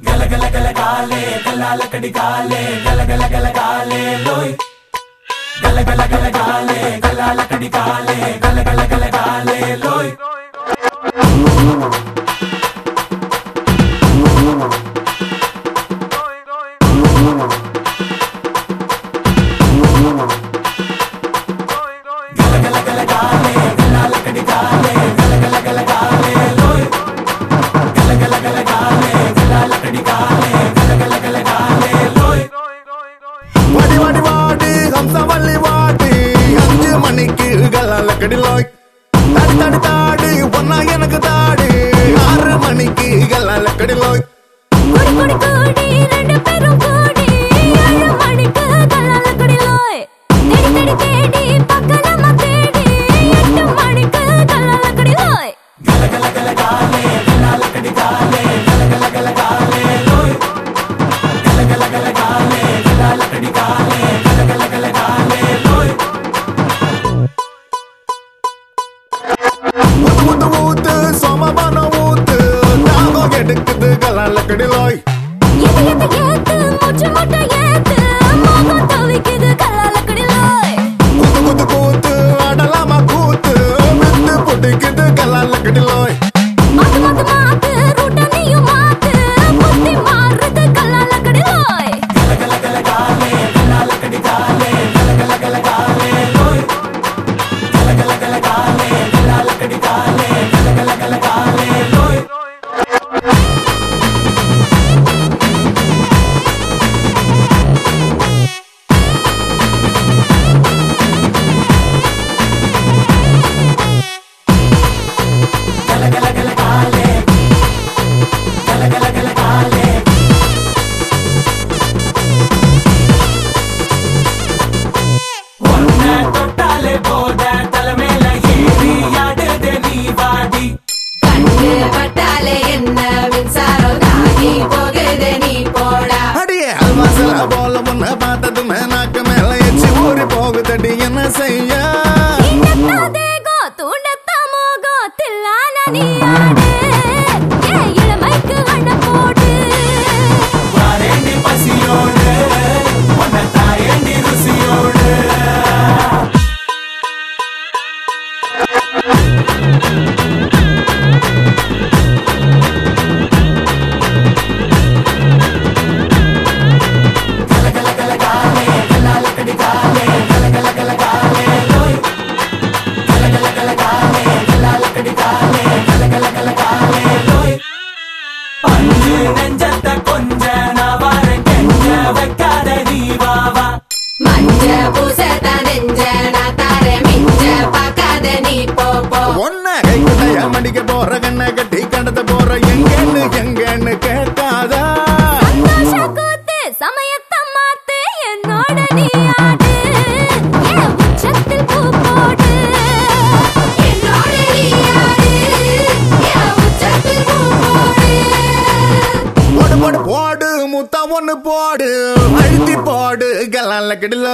గల గల గల గాలే గల్లాల కడి గాలే గల గల గల గాలే లోయ్ గల గల గల గాలే గల్లాల కడి గాలే గల గల గల గాలే లోయ్ லகடிலாய் தாடு தாடு ஒன்னா எனக்கு தாடு ஆறு மணிக்கு எல்லாம் லக்கடிலாய் கலகலகலகாலே லோய் கலகலகலகாலே கலகலகலகாலே சில போல உன்னை பார்த்ததுமே நாக்கு மேல எச்சு ஊறி போகுதடி என்ன செய்ய? தூண்டத்தமோ கோத்தில்லான நீ நெஞ்சத்த கொஞ்ச நவார கெஞ்ச வைக்காத நீ வாவா மஞ்ச பூசத நெஞ்ச ஒண்ணு போடு அழுத்தி போடு கலால கெடுல